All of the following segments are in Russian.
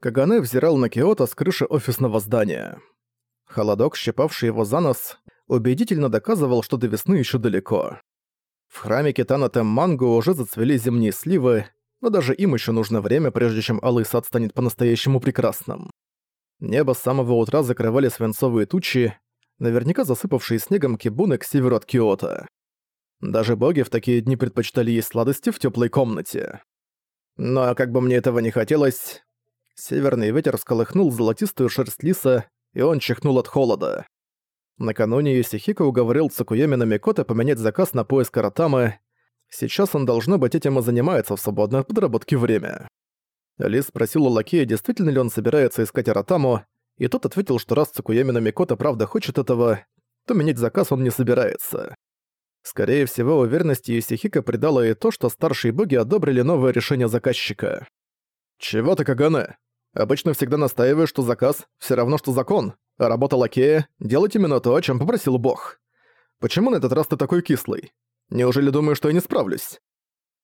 Кагане взирал на Киото с крыши офисного здания. Холодок, щипавший его за нос, убедительно доказывал, что до весны еще далеко. В храме Китана Темманго уже зацвели зимние сливы, но даже им еще нужно время, прежде чем Алый Сад станет по-настоящему прекрасным. Небо с самого утра закрывали свинцовые тучи, наверняка засыпавшие снегом кибуны к северу от Киота. Даже боги в такие дни предпочитали есть сладости в теплой комнате. Но как бы мне этого не хотелось, Северный ветер сколыхнул золотистую шерсть лиса, и он чихнул от холода. Накануне Юсихико уговорил Цукуеми на Микото поменять заказ на поиск Аратамы. Сейчас он, должно быть, этим и занимается в свободное от подработки время. Лис спросил у лакея, действительно ли он собирается искать Аратаму, и тот ответил, что раз Цукуеми на Микото правда хочет этого, то менять заказ он не собирается. Скорее всего, уверенности Юсихико придало и то, что старшие боги одобрили новое решение заказчика. «Чего ты, Кагане? Обычно всегда настаиваешь, что заказ — все равно, что закон, а работа лакея — делать именно то, о чем попросил бог. Почему на этот раз ты такой кислый? Неужели думаешь, что я не справлюсь?»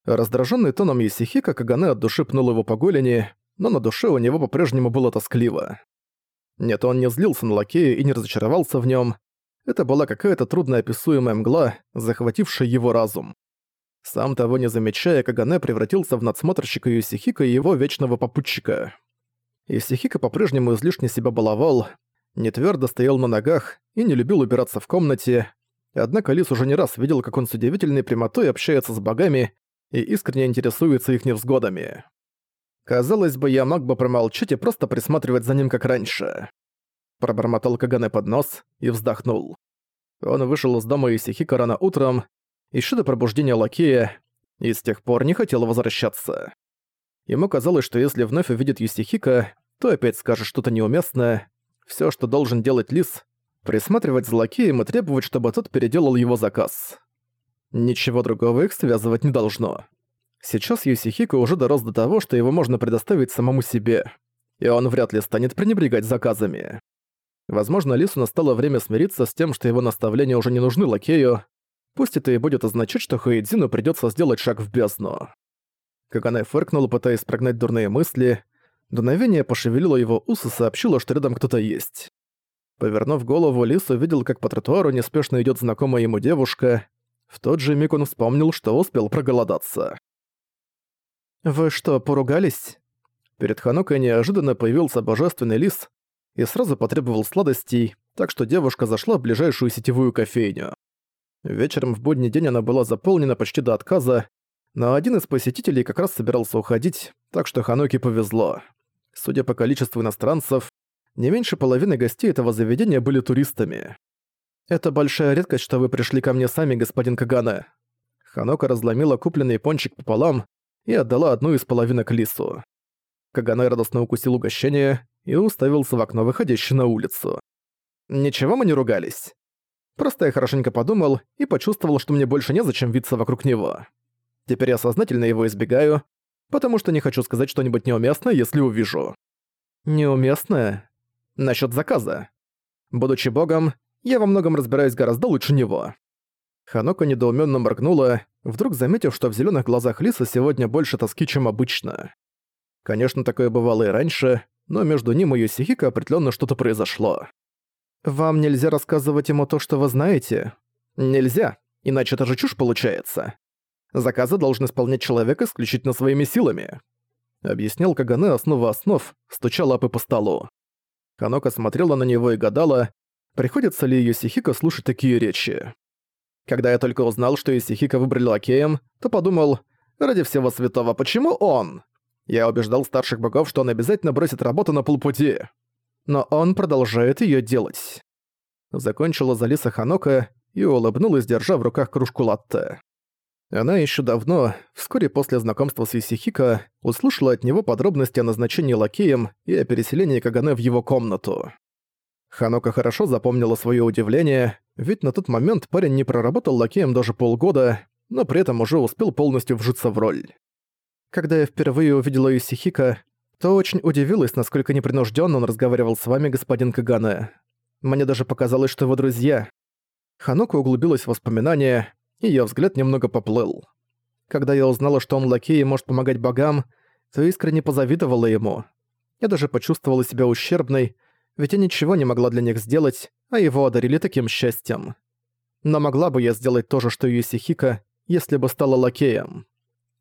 Раздраженный тоном Есихика Кагане от души пнул его по голени, но на душе у него по-прежнему было тоскливо. Нет, он не злился на лакея и не разочаровался в нем. Это была какая-то трудноописуемая мгла, захватившая его разум. Сам того не замечая, Кагане превратился в надсмотрщика Юсихика и его вечного попутчика. Исихика по-прежнему излишне себя баловал, не твердо стоял на ногах и не любил убираться в комнате, однако Лис уже не раз видел, как он с удивительной прямотой общается с богами и искренне интересуется их невзгодами. Казалось бы, я мог бы промолчать и просто присматривать за ним как раньше. Пробормотал Кагане под нос и вздохнул. Он вышел из дома Исихика рано утром, еще до пробуждения лакея, и с тех пор не хотел возвращаться. Ему казалось, что если вновь увидит Юстихика, то опять скажет что-то неуместное. Все, что должен делать Лис, присматривать за лакеем и требовать, чтобы тот переделал его заказ. Ничего другого их связывать не должно. Сейчас Юсихико уже дорос до того, что его можно предоставить самому себе, и он вряд ли станет пренебрегать заказами. Возможно, Лису настало время смириться с тем, что его наставления уже не нужны лакею, пусть это и будет означать, что Хаэдзину придётся сделать шаг в бездну. Каганай фыркнул, пытаясь прогнать дурные мысли. Дуновение пошевелило его ус и сообщило, что рядом кто-то есть. Повернув голову, Лис увидел, как по тротуару неспешно идет знакомая ему девушка. В тот же миг он вспомнил, что успел проголодаться. «Вы что, поругались?» Перед Ханукой неожиданно появился божественный лис и сразу потребовал сладостей, так что девушка зашла в ближайшую сетевую кофейню. Вечером в будний день она была заполнена почти до отказа, но один из посетителей как раз собирался уходить, так что Ханоки повезло. Судя по количеству иностранцев, не меньше половины гостей этого заведения были туристами. «Это большая редкость, что вы пришли ко мне сами, господин Кагана». Ханока разломила купленный пончик пополам и отдала одну из половинок Лису. Кагана радостно укусил угощение и уставился в окно, выходящее на улицу. «Ничего мы не ругались. Просто я хорошенько подумал и почувствовал, что мне больше незачем виться вокруг него. Теперь я сознательно его избегаю, потому что не хочу сказать что-нибудь неуместное, если увижу. Неуместное? Насчёт заказа. Будучи богом, я во многом разбираюсь гораздо лучше него. Ханока недоуменно моргнула, вдруг заметив, что в зеленых глазах Лиса сегодня больше тоски, чем обычно. Конечно, такое бывало и раньше, но между ним и Юсихико определенно что-то произошло. «Вам нельзя рассказывать ему то, что вы знаете?» «Нельзя, иначе это же чушь получается. Заказы должен исполнять человек исключительно своими силами. Объяснял Кагане основу основ, стуча лапы по столу. Ханока смотрела на него и гадала, приходится ли Юсихико слушать такие речи. Когда я только узнал, что Юсихико выбрали лакеем, то подумал, ради всего святого, почему он? Я убеждал старших богов, что он обязательно бросит работу на полпути. Но он продолжает её делать. Закончила Залиса Ханока и улыбнулась, держа в руках кружку латте. Она еще давно, вскоре после знакомства с Исихико, услышала от него подробности о назначении лакеем и о переселении Кагане в его комнату. Ханока хорошо запомнила свое удивление, ведь на тот момент парень не проработал лакеем даже полгода, но при этом уже успел полностью вжиться в роль. Когда я впервые увидела Исихика, то очень удивилась, насколько непринужденно он разговаривал с вами, господин Кагане. Мне даже показалось, что его друзья. Ханока углубилась в воспоминания, Её взгляд немного поплыл. Когда я узнала, что он лакей и может помогать богам, то искренне позавидовала ему. Я даже почувствовала себя ущербной, ведь я ничего не могла для них сделать, а его одарили таким счастьем. Но могла бы я сделать то же, что и Исихика, если бы стала лакеем.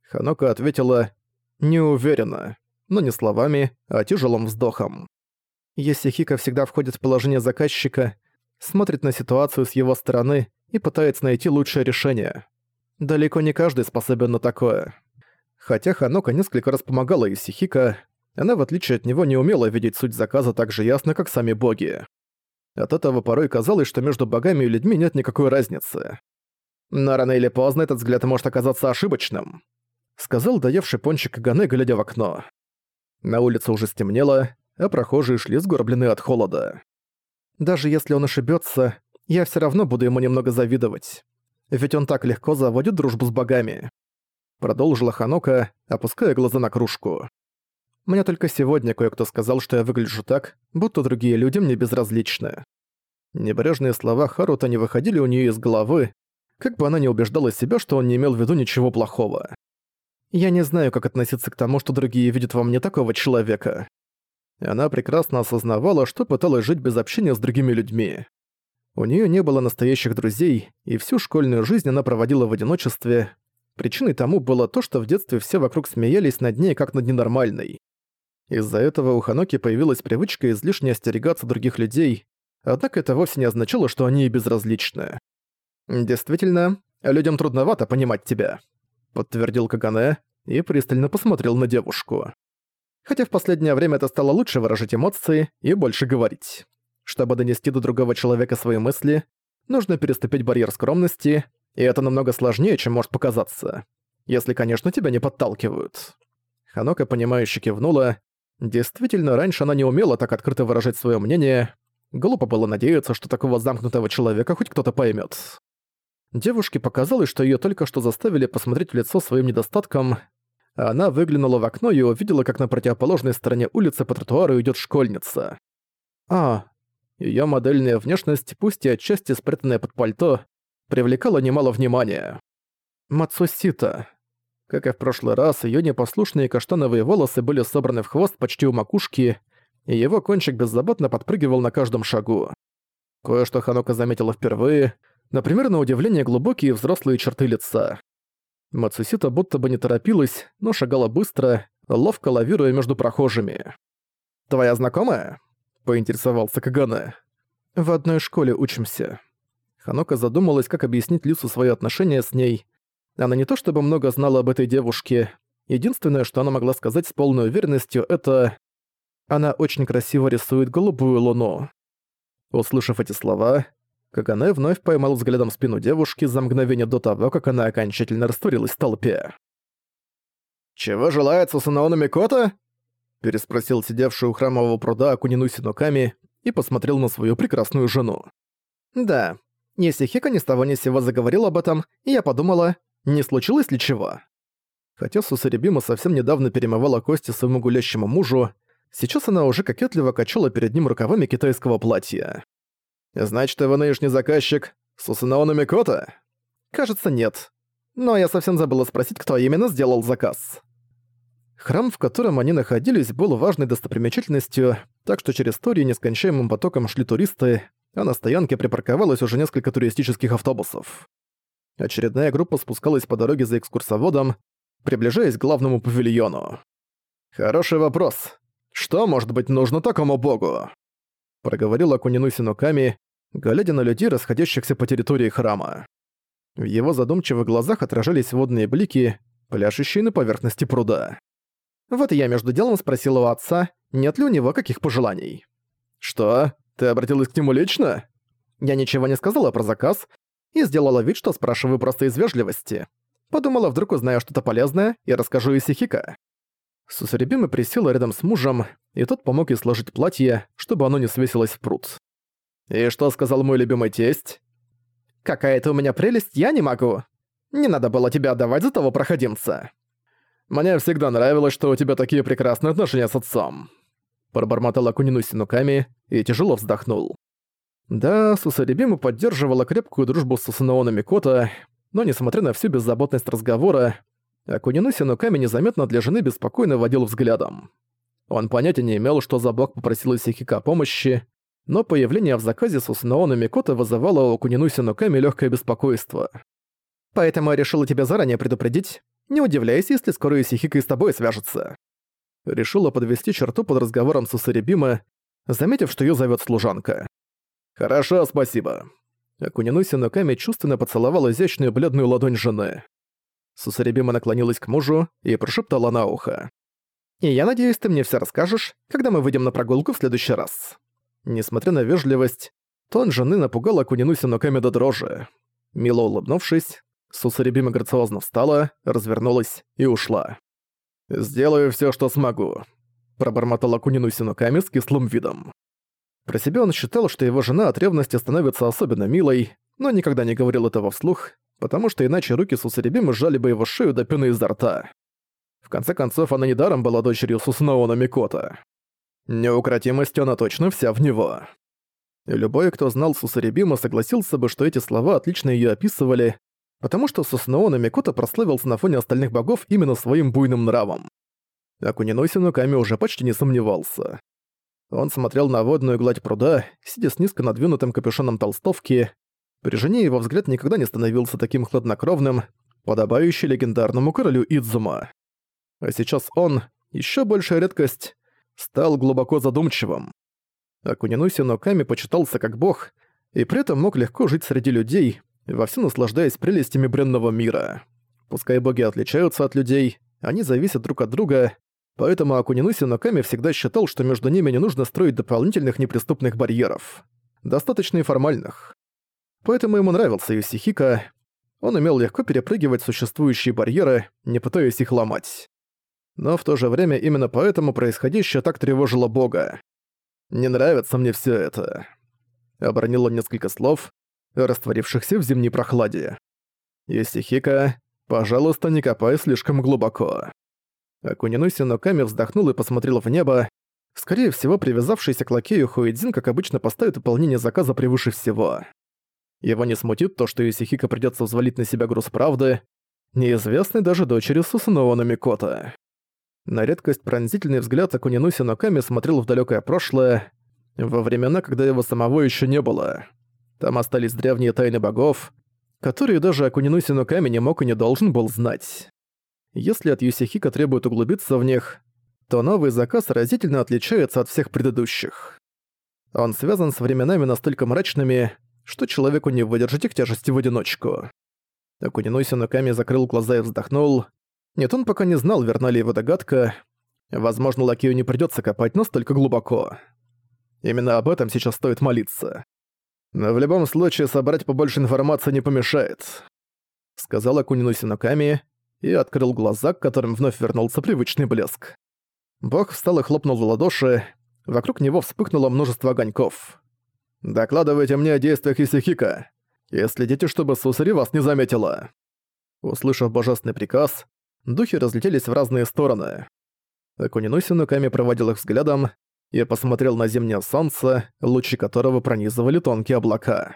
Ханока ответила «не уверена», но не словами, а тяжелым вздохом. Есихика всегда входит в положение заказчика, смотрит на ситуацию с его стороны и пытается найти лучшее решение. Далеко не каждый способен на такое. Хотя Ханока несколько раз помогала Исихика, она, в отличие от него, не умела видеть суть заказа так же ясно, как сами боги. От этого порой казалось, что между богами и людьми нет никакой разницы. Но рано или поздно этот взгляд может оказаться ошибочным, сказал доевший пончик Гане, глядя в окно. На улице уже стемнело, а прохожие шли сгорбленные от холода. Даже если он ошибется, я все равно буду ему немного завидовать. Ведь он так легко заводит дружбу с богами. Продолжила Ханока, опуская глаза на кружку. Мне только сегодня кое-кто сказал, что я выгляжу так, будто другие люди мне безразличны. Небрежные слова Харута не выходили у нее из головы, как бы она ни убеждала себя, что он не имел в виду ничего плохого. Я не знаю, как относиться к тому, что другие видят во мне такого человека. Она прекрасно осознавала, что пыталась жить без общения с другими людьми. У нее не было настоящих друзей, и всю школьную жизнь она проводила в одиночестве. Причиной тому было то, что в детстве все вокруг смеялись над ней как над ненормальной. Из-за этого у Ханоки появилась привычка излишне остерегаться других людей, однако это вовсе не означало, что они и безразличны. «Действительно, людям трудновато понимать тебя», — подтвердил Кагане и пристально посмотрел на девушку. Хотя в последнее время это стало лучше выражать эмоции и больше говорить. Чтобы донести до другого человека свои мысли, нужно переступить барьер скромности, и это намного сложнее, чем может показаться. Если, конечно, тебя не подталкивают. Ханока, понимающе кивнула, Действительно, раньше она не умела так открыто выражать свое мнение. Глупо было надеяться, что такого замкнутого человека хоть кто-то поймет. Девушке показалось, что ее только что заставили посмотреть в лицо своим недостатком. Она выглянула в окно и увидела, как на противоположной стороне улицы по тротуару идет школьница. А, ее модельная внешность, пусть и отчасти спрятанная под пальто, привлекала немало внимания. Мацусита. Как и в прошлый раз, её непослушные каштановые волосы были собраны в хвост почти у макушки, и его кончик беззаботно подпрыгивал на каждом шагу. Кое-что Ханока заметила впервые, например, на удивление глубокие взрослые черты лица. Мацусита будто бы не торопилась, но шагала быстро, ловко лавируя между прохожими. «Твоя знакомая?» — поинтересовался Кагане. «В одной школе учимся». Ханока задумалась, как объяснить Лису свои отношения с ней, она не то чтобы много знала об этой девушке. Единственное, что она могла сказать с полной уверенностью, это... Она очень красиво рисует голубую луну. Услышав эти слова, Каганэ вновь поймал взглядом спину девушки за мгновение до того, как она окончательно растворилась в толпе. «Чего желает Сусанаона Микота?» Переспросил сидевший у храмового пруда Акунину Синуками и посмотрел на свою прекрасную жену. «Да, если Хика ни с того ни сего заговорил об этом, я подумала, не случилось ли чего? Хотя Сусарибима совсем недавно перемывала кости своему гулящему мужу, сейчас она уже кокетливо качала перед ним рукавами китайского платья. «Значит, его нынешний заказчик Сусанаона Микота?» «Кажется, нет. Но я совсем забыла спросить, кто именно сделал заказ». Храм, в котором они находились, был важной достопримечательностью, так что через Торию нескончаемым потоком шли туристы, а на стоянке припарковалось уже несколько туристических автобусов. Очередная группа спускалась по дороге за экскурсоводом, приближаясь к главному павильону. «Хороший вопрос. Что может быть нужно такому богу?» Проговорил Акунину Синуками, глядя на людей, расходящихся по территории храма. В его задумчивых глазах отражались водные блики, пляшущие на поверхности пруда. Вот я между делом спросила у отца, нет ли у него каких пожеланий. «Что? Ты обратилась к нему лично?» Я ничего не сказала про заказ, и сделала вид, что спрашиваю просто из вежливости. Подумала, вдруг узнаю что-то полезное и расскажу Исихика. Сусарибима присела рядом с мужем, и тот помог ей сложить платье, чтобы оно не свесилось в пруд. «И что сказал мой любимый тесть?» «Какая-то у меня прелесть, я не могу. Не надо было тебя отдавать за того проходимца». «Мне всегда нравилось, что у тебя такие прекрасные отношения с отцом». Пробормотал Акунину Синуками и тяжело вздохнул. Да, Сусарибима поддерживала крепкую дружбу с Сусанаона Микото, но несмотря на всю беззаботность разговора, Акунину Синуками незаметно для жены беспокойно водил взглядом. Он понятия не имел, что за бог попросил Исихика помощи, но появление в заказе Сусунаона Микота вызывало у Кунинуси Нуками легкое беспокойство. «Поэтому я решила тебя заранее предупредить. Не удивляйся, если скоро Исихика и с тобой свяжется». Решила подвести черту под разговором с Усарибима, заметив, что ее зовет служанка. «Хорошо, спасибо». Акунинуси Нуками чувственно поцеловала изящную бледную ладонь жены. Сусарибима наклонилась к мужу и прошептала на ухо. «И я надеюсь, ты мне все расскажешь, когда мы выйдем на прогулку в следующий раз». Несмотря на вежливость, тон жены напугал Акунинуси Нуками до дрожи. Мило улыбнувшись, Сусарибима грациозно встала, развернулась и ушла. «Сделаю все, что смогу», — пробормотал Акунинуси Нуками с кислым видом. Про себя он считал, что его жена от ревности становится особенно милой, но никогда не говорил этого вслух, потому что иначе руки Сусарибимы сжали бы его шею до пены изо рта. В конце концов, она недаром была дочерью Сусунаона Микота. Неукротимость она точно вся в него. И любой, кто знал Сусарибима, согласился бы, что эти слова отлично ее описывали, потому что Сусунаона Микота прославился на фоне остальных богов именно своим буйным нравом. А Кунинойси Нуками уже почти не сомневался. Он смотрел на водную гладь пруда, сидя с низко надвинутым капюшоном толстовки. При жене его взгляд никогда не становился таким хладнокровным, подобающий легендарному королю Идзума. А сейчас он, еще большая редкость, стал глубоко задумчивым. Акунинуси Ноками почитался как бог, и при этом мог легко жить среди людей, вовсю наслаждаясь прелестями бренного мира. Пускай боги отличаются от людей, они зависят друг от друга, поэтому Акунинуси Ноками всегда считал, что между ними не нужно строить дополнительных неприступных барьеров. Достаточно и формальных. Поэтому ему нравился Юсихика. Он умел легко перепрыгивать существующие барьеры, не пытаясь их ломать. Но в то же время именно поэтому происходящее так тревожило Бога. «Не нравится мне все это», — обронил он несколько слов, растворившихся в зимней прохладе. «Исихика, пожалуйста, не копай слишком глубоко». Акунинуси Ноками вздохнул и посмотрел в небо. Скорее всего, привязавшийся к лакею Хуэдзин, как обычно, поставит выполнение заказа превыше всего. Его не смутит то, что Исихика придется взвалить на себя груз правды, неизвестный даже дочери Сусуноона Микота. На редкость пронзительный взгляд Акунинуси Ноками смотрел в далекое прошлое, во времена, когда его самого еще не было. Там остались древние тайны богов, которые даже Акунинуси Ноками не мог и не должен был знать. Если от Юсихика требует углубиться в них, то новый заказ разительно отличается от всех предыдущих. Он связан с временами настолько мрачными, что человеку не выдержать их тяжести в одиночку. Акунинуси Ноками закрыл глаза и вздохнул. Нет, он пока не знал, верна ли его догадка. Возможно, Лакею не придётся копать настолько глубоко. Именно об этом сейчас стоит молиться. Но в любом случае собрать побольше информации не помешает. Сказала Кунину Синоками и открыл глаза, к которым вновь вернулся привычный блеск. Бог встал и хлопнул в ладоши. Вокруг него вспыхнуло множество огоньков. «Докладывайте мне о действиях Исихика и следите, чтобы Сусари вас не заметила». Услышав божественный приказ, духи разлетелись в разные стороны. Акунинуси Нуками проводил их взглядом и посмотрел на зимнее солнце, лучи которого пронизывали тонкие облака.